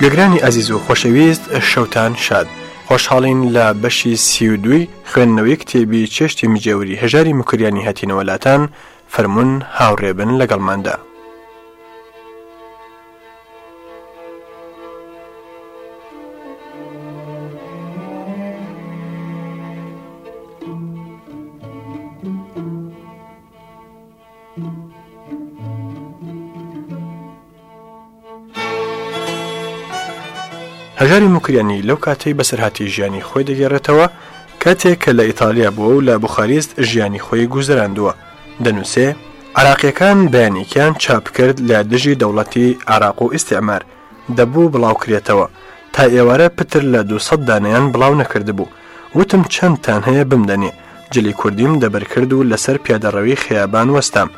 گوێگرانی ئەزیز و خۆشەویست شەوتان شاد. خۆشحاڵین لە بەشی سی و دووی خوێندنەوەی کتێبی چێشتی مجێوری هەژاری موکریانی هەتینەوە لاتان، فەرموون هاوڕێبن لەگەڵماندا. هەژاری موکریانی لەو کاتەی بەسەرهاتی ژیانی خۆی دەگەڕێتەوە کاتێک کە لە ئیتالیا بووە و لە بخاریست ژیانی خۆی گوزەراندووە دەنووسێ عراقیەکان بەیانێکیان چاپ کرد لە دژی دەوڵەتی عراق و ئیسعمار دەبوو بڵاوکرێتەوە تا ئێوارە پتر لە 200 دانیان بڵاو نەکردبوو وتم چەندتان هەیە بمدەنێ، جلی کوردیم دەبرکرد و لەسەر پیادەڕەوی خەیابان وەستام.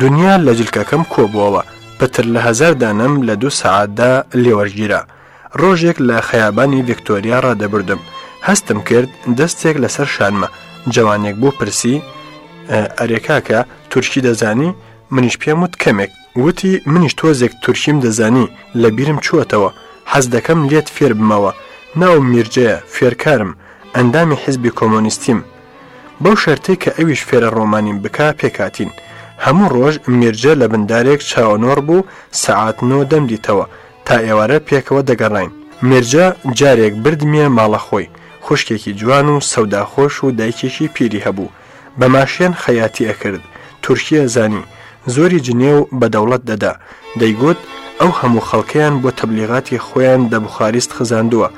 دونیا لە جلکەکەم کۆبووەوە، پتر لە هەزار دانەم لە دوو سەعاتدا لێوەشگیرا. ڕۆژێک لە خەیابانی ڤیکتۆریا ڕادەبردم، هەستم کرد دەستێک لەسەر شانمە، جەوانێک بوو پرسی، ئەرێ کاکە، تورکی دەزانی؟ منیش پێم وت کەمێک. وتی منیش تۆزێک تورکیم دەزانی لە بیرم چووەتەوە حەز دەکەم لێت فێر بمەوە ناوم میرجەیە فێرکارم ئەندامی حیزبی کۆمۆنیستیم بەو شەرتەی کە ئەویش فێرە ڕۆمانیم بکا پێکهاتین هەموو ڕۆژ میرجە لە بن دارێک چاوەنۆڕ بوو سەعات نۆ دەمدیتەوە تا ئێوارە پێکەوە دەگەڕاین میرجە جارێک بردمیە ماڵە خۆی خوشکێکی جوان و سەوداخۆش و دایکێکی پیری هەبوو بە ماشێن خەیاتی ئەکرد تورکیە زانی زۆری جنێو بە دەوڵەت دەدا دەیگوت ئەو هەموو خەڵکەیان بۆ تەبلیغاتی خۆیان دە بوخاریست خزاندووە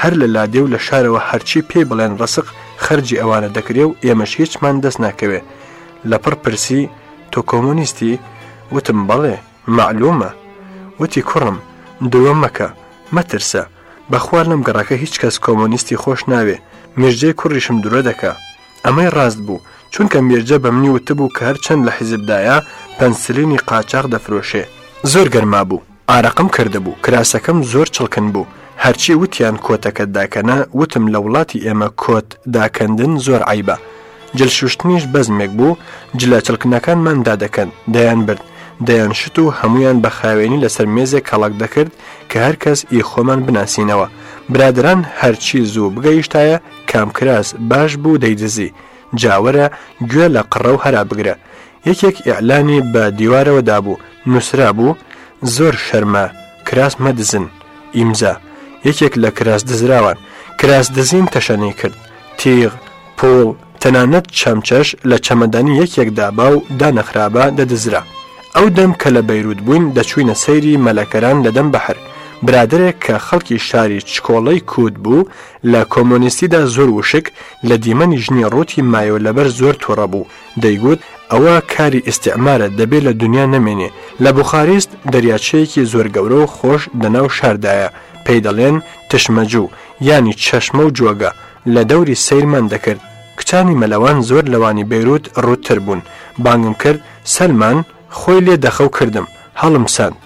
هەر لە لادێ و لە شارەوە هەرچی پێ بڵێن ڕسق خەرجی ئەوانە دەکرێ و ئێمەش هیچمان دەست ناکەوێ لە پڕ پرسی تۆ کۆمۆنیستی وتم بەڵێ معلومە وتی کوڕم درۆ مەکە مەترسە بەخوا لەم گەڕەکە هیچ کەس کۆمۆنیستی خۆش ناوێ میرجەی کوڕیشم درۆ دەکا ئەمەی ڕاست بوو چونکە میرجە بە منی وتبوو کە هەر چەند لە حیزبدایە پەنسلینی قاچاخ دەفرۆشێ زۆر گەرما بوو ئارەقم کردبوو کراسەکەم زۆر چڵکن بوو هەرچی وتیان کۆتەکەت داکەنە وتم لە وڵاتی ئێمە کۆت داکەندن زۆر عەیبە جل شوشتنیش بەزمێک بوو جلە چڵکنەکانمان دادەکەن دەیان برد دەیان شت و هەموویان بە خاوێنی لەسەر مێزێک کەڵک دەکرد کە هەرکەس ئی خۆمان بناسینەوە برادەران هەرچی زوو بگەیشتایە کام کراس باش بوو دەیدزی جا وەرە گوێ لە قڕە و هەرا بگرە یەکێک ئیعلانی بە دیوارەوە دابوو نووسرابوو زۆر شەرمە کراس مەدزن ئیمزا یەکێک لە کراس دزراوان کراس دزین تەشەنەی کرد تیغ پۆڵ تەنانەت چەمچەش لە چەمەدانی یەکێک دابا و دانەخرابە دەدزرا ئەو دەم کە لە بەیروت بووین دەچوینە سەیری مەلەکەران لە دەم بەحر برادێک کە خەڵکی شاری چکۆڵەی کووت بوو لە کۆمۆنیستیدا زۆر وشک لە دیمەنی ژنی ڕووتی مایۆ لەبەر زۆر توڕە بوو، دەیگوت، ئەوە کاری ئیستیعمارە دەبێ لە دونیا نەمێنێ. لە بوخاریست دەریاچەیەکی زۆر گەورە و خۆش دە ناو شاردایە، پێی دەڵێن، تشمەجوو، یانی چەشمە و جۆگە، لە دەوری سەیرمان دەکرد. کچانی مەلەوان زۆر لەوانی بەیرووت ڕووتتر بوون. بانگم کرد، سەلمان! خۆی لێ دەخە و کردم. هەڵمساند.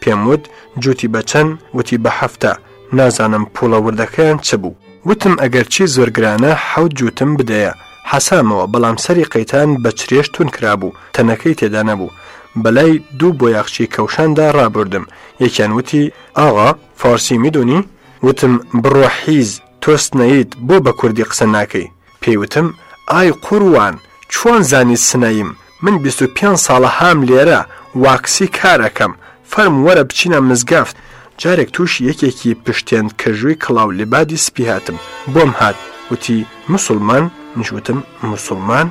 پێم وت جووتی بە چەن؟ وتی بە حەفتا، نازانم پووڵە وردەکەیان چ بوو؟ وتم ئەگەرچی زۆر گرانە حەوت جووتم بدەیە. حەسامەوە، بەڵام سەری قەیتان بە چرێش توون کرابوو، تەنەکەی تێدا نەبوو. بەلای دوو بۆیاخچی کەوشاندا ڕابوردم. یەکیان وتی، ئاغا، فارسی میدونی؟ وتم بڕۆ حیز، تۆ سنەییت، بۆ بە کوردی قسە ناکەی؟ پێی وتم، ئای قوروان چۆن زانیت سنەییم، من بیست و پێنج ساڵە هام لێرە واکسی کار ئەکەم، فەرموو وەرە بچینە مزگەفت، جارێک تووشی یەکێکی پشتێند کەژووی کڵاو لبادی سپی هاتم، بۆم هات وتی، موسڵمان؟ منیش وتم، موسڵمان؟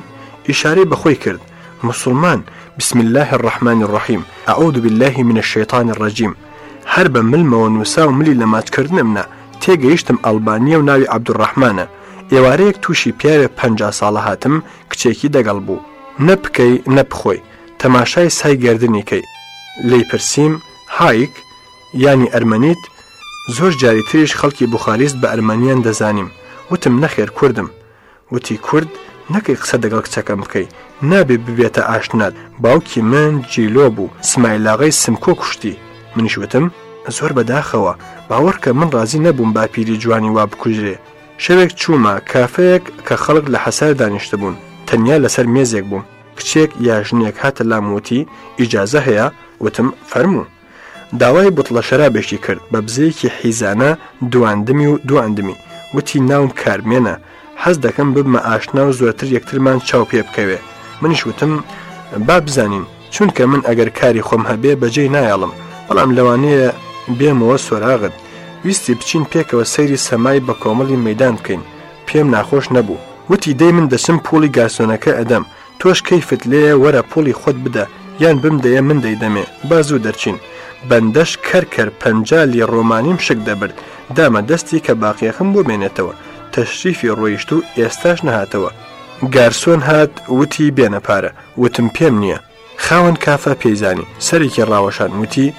ئیشارەی بە خۆی کرد، موسڵمان، بسم اللە الرحمن الرحیم، اعوذ باللە من الشیطان الرجیم، هەر بە ملمەوە نووسا و ملی لە ماچ کردنم نا، تێگەیشتم ئەلبانییە و ناوی عەبدولرەحمانە، ئێوارەیەک تووشی پیاوێ پەنجا ساڵە هاتم، کچێکی دەگەڵ بوو. نە پکەی نە پخۆی، تەماشای سای گەردنی کەی. لێی پرسیم، هایک؟ یانی ئەرمەنیت؟ زۆر جاری تریش خەڵکی بوخاریست بە ئەرمەنیان دەزانیم. وتم، نەخێر کوردم. وتی، کورد؟ نەکەی قسە دەگەڵ کچەکەم بکەی. نابێ ببێتە ئاشنات. باوکی من جیلۆ بوو، سمایلاغای سمکۆ کوشتی. منیش وتم، زۆر بەداخەوە. باوەڕکە من ڕازی نەبووم باپیری جوانی وا بکوژرێ. شەوێک چوومە کافەیەک کە خەڵک لە حەسار دانیشتبوون تەنیا لەسەر مێزێک بووم کچێک یا ژنێک هاتە لام وتی ئیجازە هەیە وتم فەرموو داوای بتڵە شەرابێکی کرد بە بزەیەکی حیزانە دواندمی و دواندمی وتی ناوم کارمێنە حەز دەکەم ببمە ئاشنا و زۆرتر یەکترمان چاو پێ بکەوێ منیش وتم با بزانین چونکە من ئەگەر کاری خۆم هەبێ بەجێی نایەڵم بەڵام لەوانەیە بێمەوە سۆراغت ویستی بچین پێکەوە سەیری سەمای بە کۆمەڵی مەدان بکەین پێم ناخۆش نەبوو وتی دەی من دەچم پوڵی گاسۆنەکە ئەدەم تۆش کەیفت لێیە وەرە پوڵی خۆت بدە یان بم دەیە من دەیدەمێ بازوو دەرچین بەندەش کەرکەر پەنجالی ڕۆمانیم شک دەبرد دامە دەستی کە باقیەکەم بۆ بێنێتەوە تەشریفی ڕۆیشت و ئێستاش نەهاتەوە گارسۆن هات وتی بێنە پارە وتم پێم نییە. خاوەن کافە پێی زانی، سەرێکی ڕاوەشان، وتی،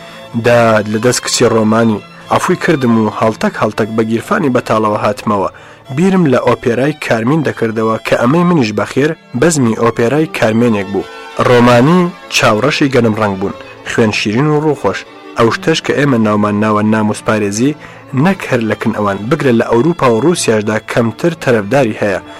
داد لە دەست کچی ڕۆمانی. عەفووی کردم و هەڵتەک هەڵتەک بە گیرفانی بەتاڵەوە هاتمەوە. بیرم لە ئۆپێرای کارمین دەکردەوە کە ئەمەی منیش بەخێر بەزمی ئۆپێرای کارمێنێک بوو. ڕۆمانی، چاوڕەشی گەنم ڕەنگ بوون، خوێن شیرین و ڕووخۆش. ئەو شتەش کە ئێمە ناومان ناوە نامووسپارێزی، نەک هەر لە کن ئەوان، بگرە لە ئەورووپا و ڕووسیاشدا کەمتر تەرەفداری هەیە.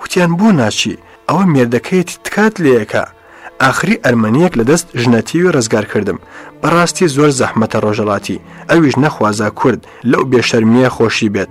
وتیان بۆ ناچی ئەوە مێردەکەیەتی تکات لێیەکا ئاخری ئەرمەنیەک لە دەست ژنەتیوی ڕزگار کردم بەڕاستی زۆر زەحمەتە ڕۆژەڵاتی ئەویش نەخوازا کورد لەو بێشەرمیە خۆشی بێت.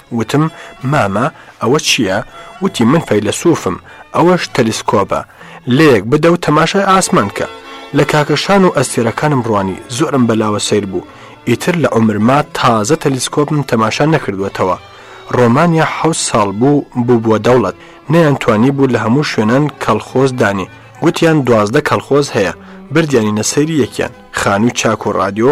وتم، مامە، ئەوە چییە؟ وتی، من فەیلەسووفم، ئەوەش تەلیسکۆبە، لەیەک بدە و تەماشای ئاسمان بکە. لە کاکەشان و ئەستێرەکانم ڕوانی، زۆرم بەلاوە سەیر بوو. ئیتر لە عومرما تازە تەلیسکۆبم تەماشا نەکردووەتەوە. ڕۆمانیا حەوت ساڵ بوو بووبووە دەوڵەت، نەیانتوانیبوو لە هەموو شوێنان کەڵخۆز دانێ، گوتیان دوازدە کەڵخۆز هەیە، بردیانینە سەیری یەکیان، خانووی چاک و ڕادیۆ،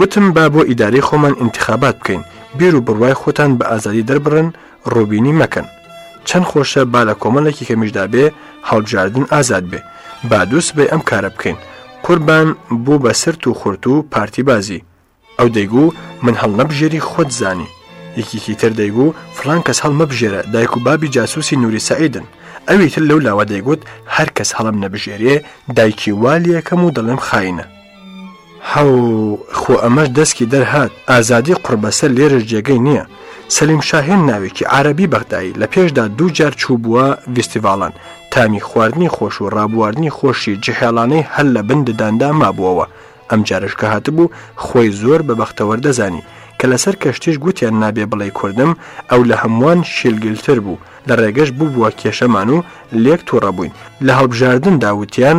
وتم با بۆ ئیدارەی خۆمان ئینتیخابات بکەین، بیر و بڕوای خۆتان بە ئازادی دەربڕن، ڕووبینی مەکەن. چەند خۆشە با لە کۆمەڵێکی کەمیشدا بێ هەڵبژاردن ئازاد بێ. با دوو سبەی ئەم کارە بکەین. قوربان بوو بە سرت و خورت و پارتیبازی. ئەو دەیگوو من هەڵنەبژێری خۆت زانی. یەکێکی تر دەیگوو فڵان کەس هەڵمەبژێرە دایک و بابی جاسووسی نووری سەعیدن. ئەوی تر لەو لاوە دەیگوت هەر کەس هەڵم نەبژێرێ دایکی وا لێ ئەکەم و دەڵێم خاینە. حەو خۆ ئەمەش دەسکی دەرهات ئازادی قڕبەسەر لێرش جێگەی نییە سەلیم شاهێن ناوێکی عربی بەغدایی لە پێشدا دوو جار چوو بووە ویستیڤالان تامی خواردنی خۆش و ڕابواردنی خۆشی جهێڵانەی هەر لە بن دداندا مابووەوە ئەم جارش کە هاتبوو خۆی زۆر بە بەختەوەر دەزانی کە لەسەر کەشتیش گوتیان نابێ بڵێ کوردم ئەو لە هەمووان شیلگلتر بوو لە ڕێگەش ببووە کێشەمان و لێک تووڕە بووین لە هەڵبژاردن داوتیان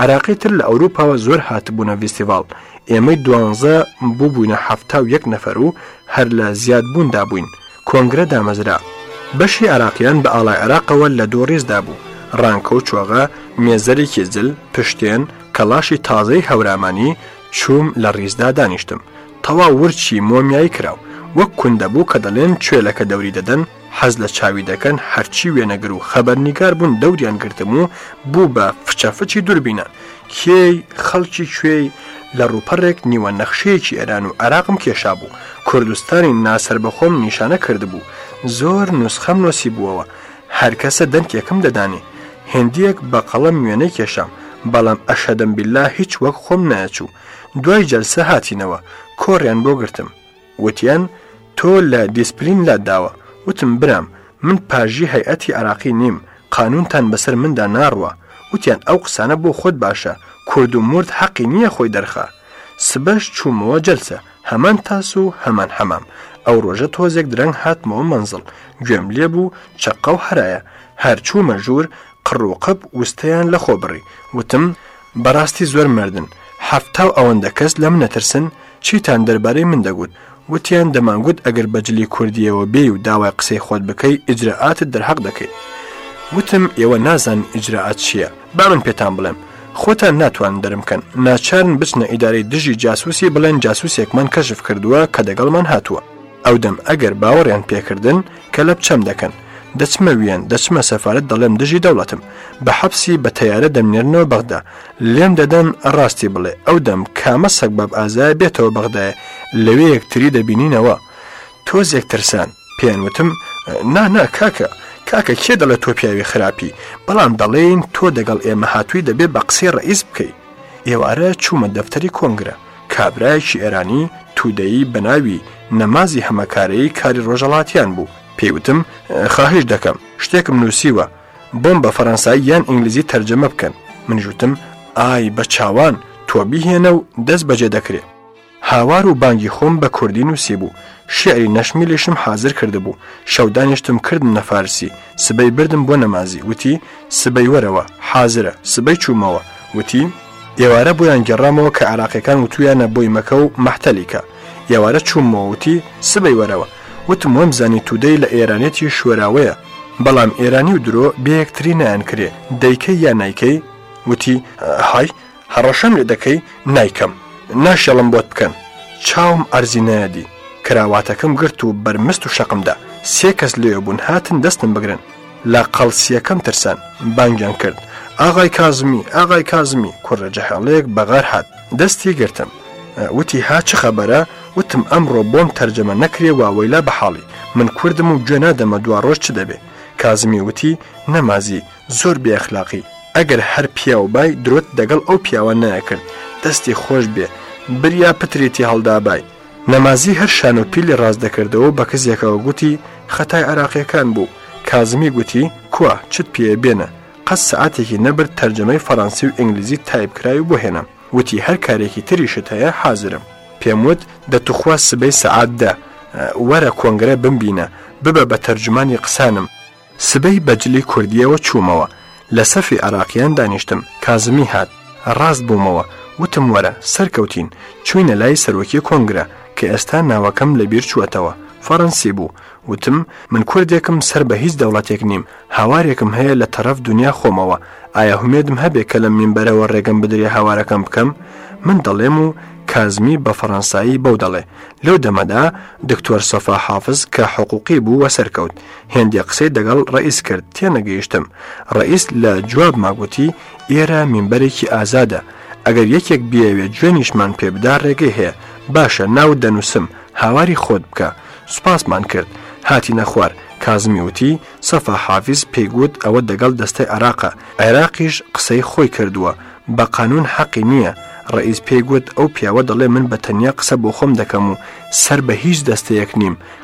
عێراقی تر لە ئەوروپاوە زۆر هاتبوونە ڤیستیڤاڵ، ئێمەی دوانزە بووبووینە حەفتا و یەک نەفەر و هەر لە زیاد بووندا بووین. کۆنگرە دامەزرا. بەشی عێراقیان بە ئاڵای عێراقەوە لە دوو ڕیزدا بوو، ڕانکە و چۆغە، مێزەرێکی جل، پشتێن، کەڵاشی تازەی هەورامانی، چووم لە ڕیزدا دانیشتم. تەواو ورچی مۆمیایی کراو. وەک کوندە بوو کە دەڵێن چوێلەکە دەوری دەدەن، حەز لە چاوی دەکەن هەرچی وێنەگر و خەبەرنیگار بوون دەوریان گرتم و بوو بە فچەفچی دوربینە کێی خەڵکی کوێی لە ڕووپەڕێک نیوە نەخشەیەکی ئێران و عێراقم کێشا بوو کوردستانی ناسەربەخۆم نیشانە کردبوو زۆر نوسخەم نۆسی بووەوە هەرکەسە دەنکێکم دەدانێ هێندیەک بە قەڵەم وێنەی کێشام بەڵام ئەشەدەم بیللا هیچ وەک خۆم نایەچوو دوای جەلسە هاتینەوە کۆڕیان بۆ گرتم وتیان تۆ لە دیسپلین لات داوە وتم برام من پاژی هەیئەتی عراقی نیم قانونتان بەسەر مندا ناڕوا وتیان ئەو قسانە بۆ خۆت باشە کورد و مورد حەقی نییە خۆی دەرخا سبەش چوومەوە جەلسە هەمان تاس و هەمان حەمام ئەو ڕۆژە تۆزێک درەنگ هاتمەوە مەنزڵ گوێم لێ بوو چەققە و هەرایە هەر چوومە ژوور قڕ و قپ وستەیان لە خۆ بڕی وتم بەڕاستی زۆر مەردن حەفتا و ئەوەندە کەس لە من ئەترسن چیتان دەربارەی من دەگوت وتیان دەمانگوت ئەگەر بە جلی کوردییەوە بێی و داوای قسەی خۆت بکەی ئیجرائاتت دەرحەق دەکەین وتم ئێوە نازانن ئیجرائات چییە با من پێتان بڵێم خۆتان ناتوانن دەرمکەن ناچارن بچنە ئیدارەی دژی جاسوسی بڵێن جاسوسێکمان کەشف کردووە کە دەگەڵمان هاتووە ئەودەم ئەگەر باوەڕیان پێکردن کەلەپ چەم دەکەن دەچمە ویەن دەچمە سەفارەت دەڵێم دژی دەوڵەتم بە حەپسی بە تەیارە دەمنێرنەوە بەغدا لێم دەدەن ڕاستی بڵێ ئەو دەم کامە سەگ باب ئازای بێتەوە بەغدایە لەوێ یەکتری دەبینینەوە تۆزێک ترسان پێیان وتم نا نا کاکە کاکە کێ دەڵێت تۆ پیاوی خراپی بەڵام دەڵێین تۆ دەگەڵ ئێمە هاتووی دەبێ بە قسەی ڕئیس بکەیت ئێوارە چوومە دەفتەری کۆنگرە کابرایەکی ئێرانی تودەیی بە ناوی نەمازی هەمەکارەیی کاری ڕۆژەڵاتیان بوو پێی وتم خاهش دەکەم شتێکم نووسیوە بۆم بە فەرەنسایی یان ئینگلیزی تەرجەمە بکەن منیش وتم ئای بە چاوان تۆ بیهێنە و دەست بەجێ دەکرێ هاوار و بانگی خۆم بە کوردی نووسی بوو شعری نەشمیلیشم حازر کردبوو شەودانیشتم کردم نە فارسی سبەی بردم بۆ نەمازی وتی سبەی وەرەوە حازرە سبەی چوومەوە وتی ئێوارە بۆیان گێڕامەوە کە عراقیەکان وتویانە بۆی مەکە و مەحتەلیکە ئێوارە چوومەوەوتی سبەی وەرەوە وتم وەم زانی تودەی لە ئێرانێتی شوێراوەیە بەڵام ئێرانی و درۆ بەیەکتری نایان کرێ دەیکەی یا نایکەی وتی های هەڕەشەم لێ دەکەی نایکەم ناشێڵم بۆت بکەن چاوم ئەرزی نایەدی کراواتەکەم گرت و بەرمست و شەقمدا سێ کەس لێ بوون هاتن دەستم بگرن لە قەڵسییەکەم ترسان، بانگیان کرد، ئاغای کازمی، ئاغای کازمی، کوڕە جەحێڵەیەک بە غار هات، دەستی گرتم، وتی، ها چ خەبەرە؟ وتم، ئەمڕۆ بۆم تەرجەمە نەکرێ واوەیلا بە حاڵی، من کوردم و گوێ نادەمە دواڕۆژ چ دەبێ؟ کازمی وتی، نەمازی، زۆر بێ ئەخلاقی، ئەگەر هەر پیاو بای درۆت دەگەڵ ئەو پیاوە نایەکرد، دەستی خۆش بێ، بریا پتری تێ هەڵدابای، نەمازی هەر شانۆپیلی ڕاست دەکردەوە و بە کزێکەوە گوتی، خەتای عێراقییەکان بوو. کازمی گوتی، کوا، چت پێیە بێنە. قەت سەعاتێکی نەبرد تەرجەمەی فەڕەنسی و ئینگلیزی تایپکراوی بۆ هێنام. وتی، هەر کارێکی تریشت هەیە حازرم. پێم وت، دە توخوا سبەی سەعات دە وەرە کۆنگرە بمبینە، ببە بە تەرجومانی قسانم. سبەی بە جلی کوردییەوە چوومەوە، لە سەفی عێراقییان دانیشتم، کازمی هات، ڕاست بوومەوە، وتم وەرە، سەرکەوتین، چووینە لای سەرۆکی کۆنگرە، کە ئێستا ناوەکەم لە بیر چووەتەوە، فەڕەنسی بوو، وتم، من کوردێکم سەر بە هیچ دەوڵەتێک نیم، هاوارێکم هەیە لە تەڕەف دونیا خۆمەوە، ئایا هومێدم هەبێ کە لەم مینبەرەوە ڕێگەم بدرێ هاوارەکەم بکەم؟ من دەڵێم و کازمی بە فەڕەنسایی بەو دەڵێ، لەو دەمەدا دکتۆر سەفا حافز کە حقووقی بوو وەسەر کەوت، هێندێ قسەی دەگەڵ ڕئیس کرد تێنەگەیشتم ڕئیس لە جواب ماگوتی ئێرە مینبەرێکی ئازادە ئەگەر یەکێک بیاوێ جوێنیشمان پێ بدا ڕێگەی هەیە باشە ناو دەنووسم هاواری خۆت بکە سوپاسمان کرد هاتی نەخوار کازمی وتی سەفا حافز پێیگوت ئەوە دەگەڵ دەستەی عراقە عێراقیش قسەی خۆی کردووە بە قانون حەقی نییە ڕئیس پێیگوت ئەو پیاوە دەڵێ من بە تەنیا قسە بۆ خۆم دەکەم و سەر بە هیچ دەستەیەک نیم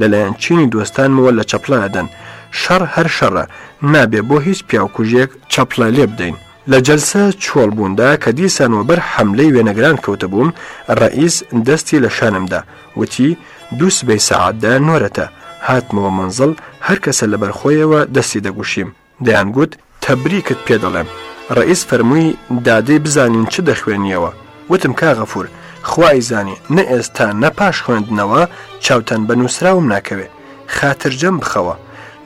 لەلایەن چینی دۆستانمەوە لە چەپڵە ئەدەن، شەڕ هەر شەڕە، نابێ بۆ هیچ پیاوکوژێک چەپڵە لێ بدەین. لە جەلسە چۆڵ بووندا کە دیسان وەبەر حەملەی وێنەگران کەوتبووم، ڕەئیس دەستی لە شانم دا، وتی، دوو سبەی سەعات دە نۆرەتە. هاتمەوە مەنزڵ، هەر کەسە لەبەر خۆیەوە دەستی دەگوشیم. دەیان گوت تەبریکت پێ دەڵێم. ڕەئیس فەرمووی دادەی بزانین چ دەخوێنییەوە. وتم کا غەفوور، خوا ئەیزانی نە ئێستا نە پاش خوێندنەوە چاوتان بە نووسراوم ناکەوێ. خاترجەم بخەوە.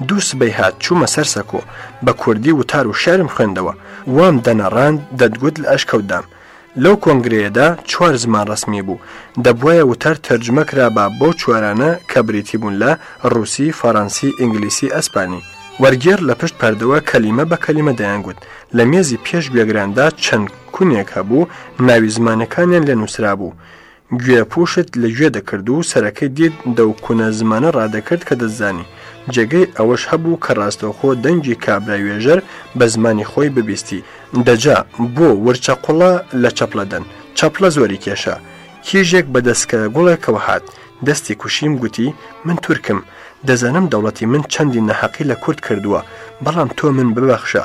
دوو سبەی هات چوومە سەر سەکۆ. بە کوردی وتار و شعرم خوێندەوە. وام دەنەڕاند دەتگوت لە ئەشکەوتدام. لەو کۆنگرەیەدا چوار زمان ڕەسمی بوو، دەبوایە وتار تەرجومە کرابا بەو چوارانە کە بریتی بوون لە، ڕووسی، فەڕەنسی، ئینگلیسی، ئەسپانی. وەرگێڕ لە پشت پەردەوە کەلیمە بە کەلیمە دەیانگوت. لە مێزی پێش گوێگراندا چەند کونێک هەبوو ناوی زمانەکانیان لێ نووسرابوو. گوێ پووشت لە گوێ دەکرد و سەرەکەی دیت دەو کونە زمانە ڕادەکرد کە دەتزانی. جێگەی ئەوەش هەبوو کە ڕاستەوخۆ دەنگی کابرای وێژەر بە زمانی خۆی ببیستی. دە جا بۆ ورچە قوڵە لە چەپڵە دەن. چەپڵە زۆری کێشا. کیژێک بە دەسکە گوڵێکەوە هات. دەستی کوشیم گوتی، من تورکم. دەزانم دەوڵەتی من چەندی ناحەقی لە کورد کردووە. بەڵام تۆ من ببەخشە.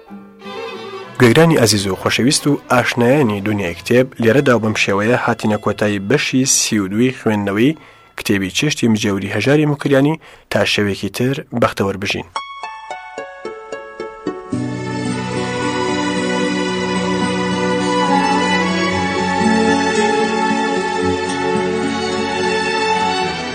گوێگرانی ئازیز و خۆشەویست و ئاشنایانی دنیای کتێب لێرەدا بەم شێوەیە هاتینە کۆتایی بەشی سیودوی خوێندنەوەی کتێبی چێشتی مجێوری هەژاری مکریانی تا شەوێکی تر بەختەوەر بژین.